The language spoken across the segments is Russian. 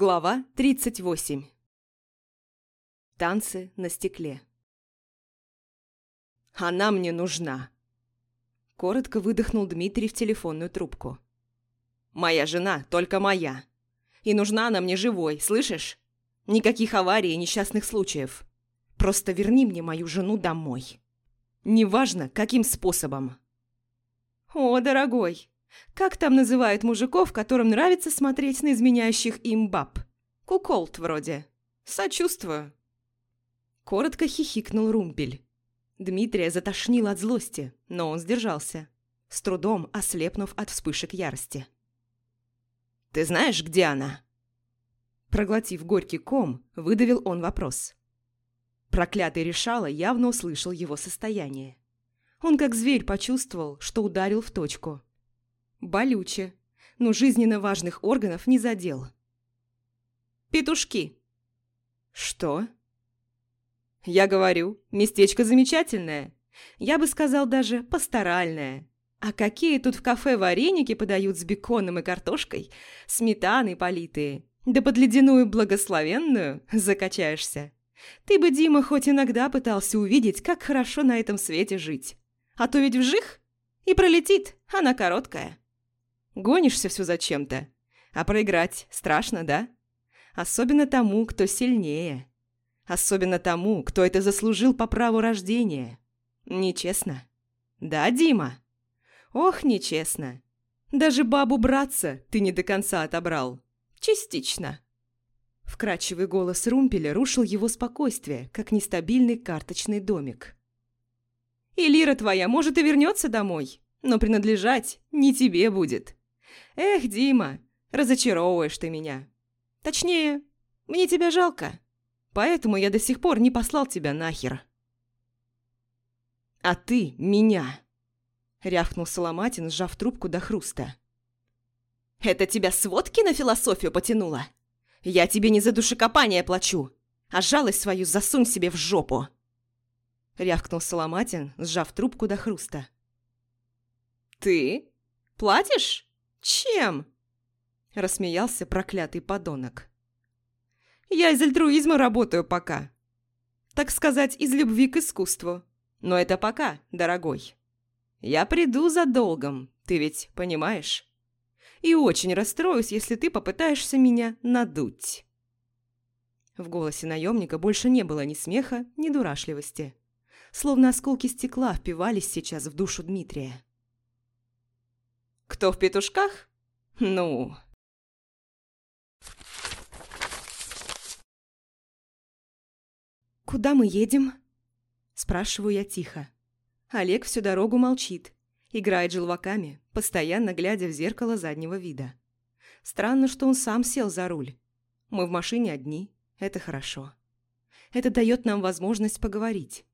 Глава 38 Танцы на стекле «Она мне нужна!» Коротко выдохнул Дмитрий в телефонную трубку. «Моя жена, только моя. И нужна она мне живой, слышишь? Никаких аварий и несчастных случаев. Просто верни мне мою жену домой. Неважно, каким способом». «О, дорогой, как там называют мужиков, которым нравится смотреть на изменяющих им баб? Куколт вроде. Сочувствую. Коротко хихикнул Румпель. Дмитрия затошнило от злости, но он сдержался, с трудом ослепнув от вспышек ярости. «Ты знаешь, где она?» Проглотив горький ком, выдавил он вопрос. Проклятый решало явно услышал его состояние. Он как зверь почувствовал, что ударил в точку – Болюче, но жизненно важных органов не задел. «Петушки!» «Что?» «Я говорю, местечко замечательное. Я бы сказал даже пасторальное. А какие тут в кафе вареники подают с беконом и картошкой, сметаной политые, да под ледяную благословенную закачаешься. Ты бы, Дима, хоть иногда пытался увидеть, как хорошо на этом свете жить. А то ведь вжих и пролетит, она короткая». Гонишься все зачем-то. А проиграть страшно, да? Особенно тому, кто сильнее. Особенно тому, кто это заслужил по праву рождения. Нечестно. Да, Дима? Ох, нечестно. Даже бабу братца ты не до конца отобрал. Частично. Вкрадчивый голос Румпеля рушил его спокойствие, как нестабильный карточный домик. «И лира твоя, может, и вернется домой, но принадлежать не тебе будет. Эх, Дима, разочаровываешь ты меня. Точнее, мне тебя жалко. Поэтому я до сих пор не послал тебя нахер. А ты меня. Рявкнул Соломатин, сжав трубку до хруста. «Это тебя сводки на философию потянуло? Я тебе не за душекопание плачу, а жалость свою засунь себе в жопу!» Рявкнул Соломатин, сжав трубку до хруста. «Ты? Платишь?» «Чем?» – рассмеялся проклятый подонок. «Я из альтруизма работаю пока. Так сказать, из любви к искусству. Но это пока, дорогой. Я приду за долгом, ты ведь понимаешь? И очень расстроюсь, если ты попытаешься меня надуть». В голосе наемника больше не было ни смеха, ни дурашливости. Словно осколки стекла впивались сейчас в душу Дмитрия. Кто в петушках? Ну... «Куда мы едем?» Спрашиваю я тихо. Олег всю дорогу молчит, играет желваками, постоянно глядя в зеркало заднего вида. Странно, что он сам сел за руль. Мы в машине одни, это хорошо. Это дает нам возможность поговорить.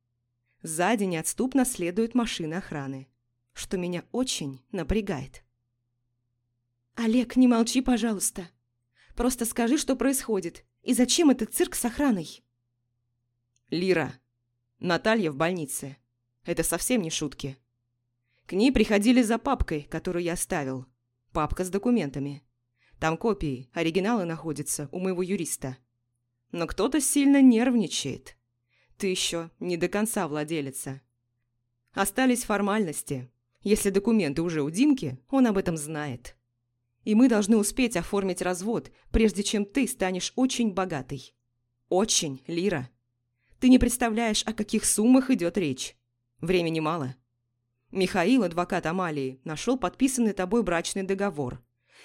Сзади неотступно следует машина охраны, что меня очень напрягает. «Олег, не молчи, пожалуйста. Просто скажи, что происходит, и зачем этот цирк с охраной?» «Лира, Наталья в больнице. Это совсем не шутки. К ней приходили за папкой, которую я оставил. Папка с документами. Там копии, оригиналы находятся у моего юриста. Но кто-то сильно нервничает. Ты еще не до конца владелица. Остались формальности. Если документы уже у Димки, он об этом знает и мы должны успеть оформить развод, прежде чем ты станешь очень богатой. Очень, Лира. Ты не представляешь, о каких суммах идет речь. Времени мало. Михаил, адвокат Амалии, нашел подписанный тобой брачный договор.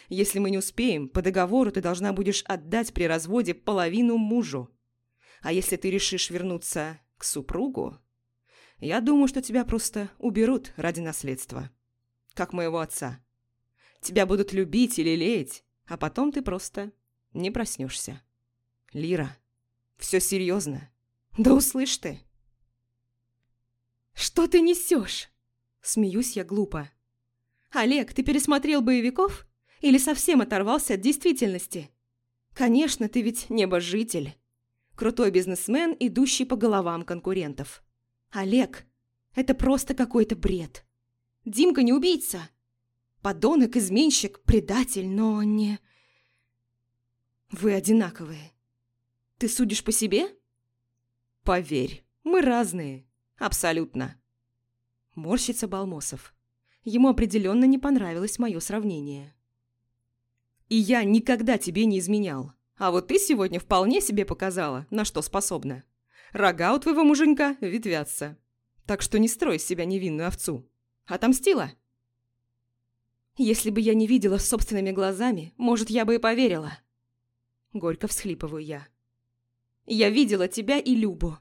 Если мы не успеем, по договору ты должна будешь отдать при разводе половину мужу. А если ты решишь вернуться к супругу, я думаю, что тебя просто уберут ради наследства. Как моего отца. Тебя будут любить или лелеять, а потом ты просто не проснешься. Лира, все серьезно. Да услышь ты. Что ты несешь? Смеюсь я глупо. Олег, ты пересмотрел боевиков? Или совсем оторвался от действительности? Конечно, ты ведь небожитель. Крутой бизнесмен, идущий по головам конкурентов. Олег, это просто какой-то бред. Димка не убийца. Подонок, изменщик, предатель, но не... Вы одинаковые. Ты судишь по себе? Поверь, мы разные. Абсолютно. Морщится Балмосов. Ему определенно не понравилось мое сравнение. И я никогда тебе не изменял. А вот ты сегодня вполне себе показала, на что способна. Рога у твоего муженька ветвятся. Так что не строй из себя невинную овцу. Отомстила? Если бы я не видела собственными глазами, может, я бы и поверила. Горько всхлипываю я. Я видела тебя и Любу.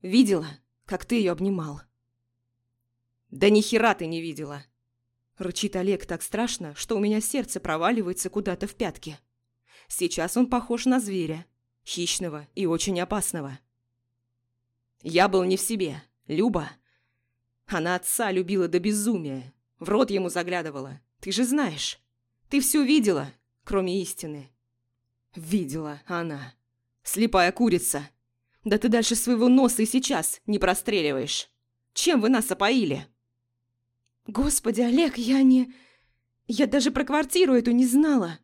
Видела, как ты ее обнимал. Да ни хера ты не видела. Рычит Олег так страшно, что у меня сердце проваливается куда-то в пятки. Сейчас он похож на зверя, хищного и очень опасного. Я был не в себе. Люба. Она отца любила до безумия. В рот ему заглядывала. Ты же знаешь. Ты все видела, кроме истины. Видела она. Слепая курица. Да ты дальше своего носа и сейчас не простреливаешь. Чем вы нас опоили? Господи, Олег, я не... Я даже про квартиру эту не знала.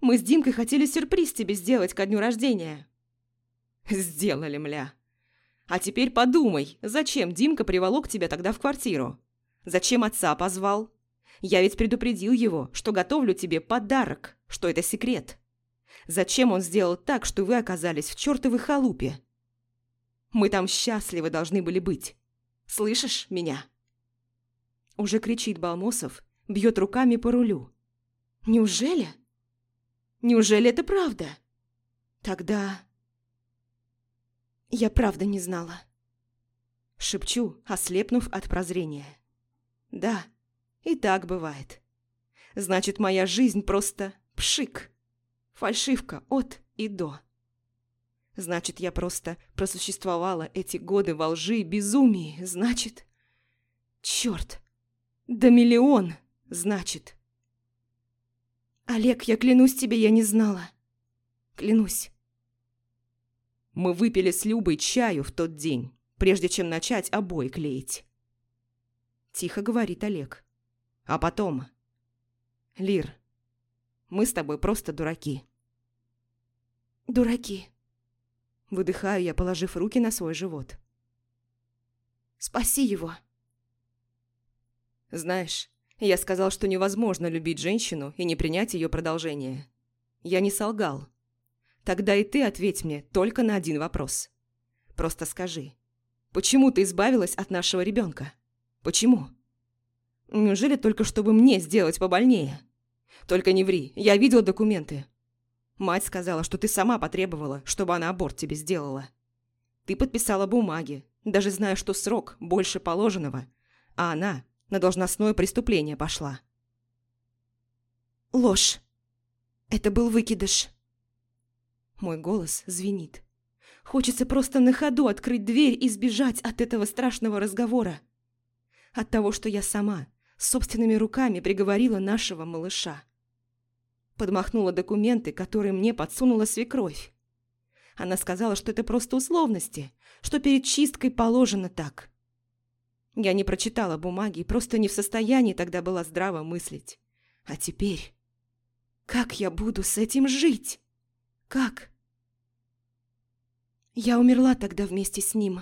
Мы с Димкой хотели сюрприз тебе сделать ко дню рождения. Сделали, мля. А теперь подумай, зачем Димка приволок тебя тогда в квартиру? Зачем отца позвал? Я ведь предупредил его, что готовлю тебе подарок, что это секрет. Зачем он сделал так, что вы оказались в чертовой халупе? Мы там счастливы должны были быть. Слышишь меня?» Уже кричит Балмосов, бьет руками по рулю. «Неужели? Неужели это правда? Тогда...» Я правда не знала. Шепчу, ослепнув от прозрения. Да, и так бывает. Значит, моя жизнь просто пшик. Фальшивка от и до. Значит, я просто просуществовала эти годы во лжи и безумии. Значит... Черт! Да миллион, значит. Олег, я клянусь тебе, я не знала. Клянусь. Мы выпили с Любой чаю в тот день, прежде чем начать обои клеить. Тихо говорит Олег. А потом... Лир, мы с тобой просто дураки. Дураки. Выдыхаю я, положив руки на свой живот. Спаси его. Знаешь, я сказал, что невозможно любить женщину и не принять ее продолжение. Я не солгал. Тогда и ты ответь мне только на один вопрос. Просто скажи, почему ты избавилась от нашего ребенка? Почему? Неужели только чтобы мне сделать побольнее? Только не ври, я видела документы. Мать сказала, что ты сама потребовала, чтобы она аборт тебе сделала. Ты подписала бумаги, даже зная, что срок больше положенного, а она на должностное преступление пошла. Ложь. Это был выкидыш. Мой голос звенит. Хочется просто на ходу открыть дверь и сбежать от этого страшного разговора. От того, что я сама, собственными руками приговорила нашего малыша. Подмахнула документы, которые мне подсунула свекровь. Она сказала, что это просто условности, что перед чисткой положено так. Я не прочитала бумаги и просто не в состоянии тогда была здраво мыслить. А теперь... Как я буду с этим жить? Как? Я умерла тогда вместе с ним.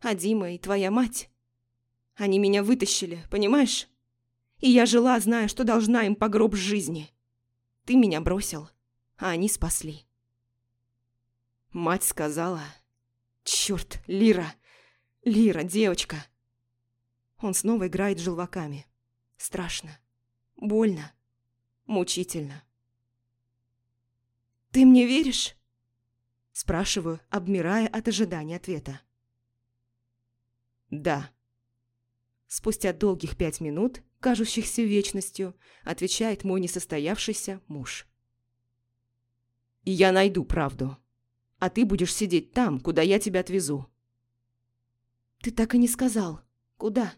А Дима и твоя мать... Они меня вытащили, понимаешь? И я жила, зная, что должна им по гроб жизни. Ты меня бросил, а они спасли. Мать сказала... Черт, Лира! Лира, девочка! Он снова играет желваками. Страшно. Больно. Мучительно. «Ты мне веришь?» Спрашиваю, обмирая от ожидания ответа. «Да». Спустя долгих пять минут, кажущихся вечностью, отвечает мой несостоявшийся муж. «И я найду правду. А ты будешь сидеть там, куда я тебя отвезу». «Ты так и не сказал. Куда?»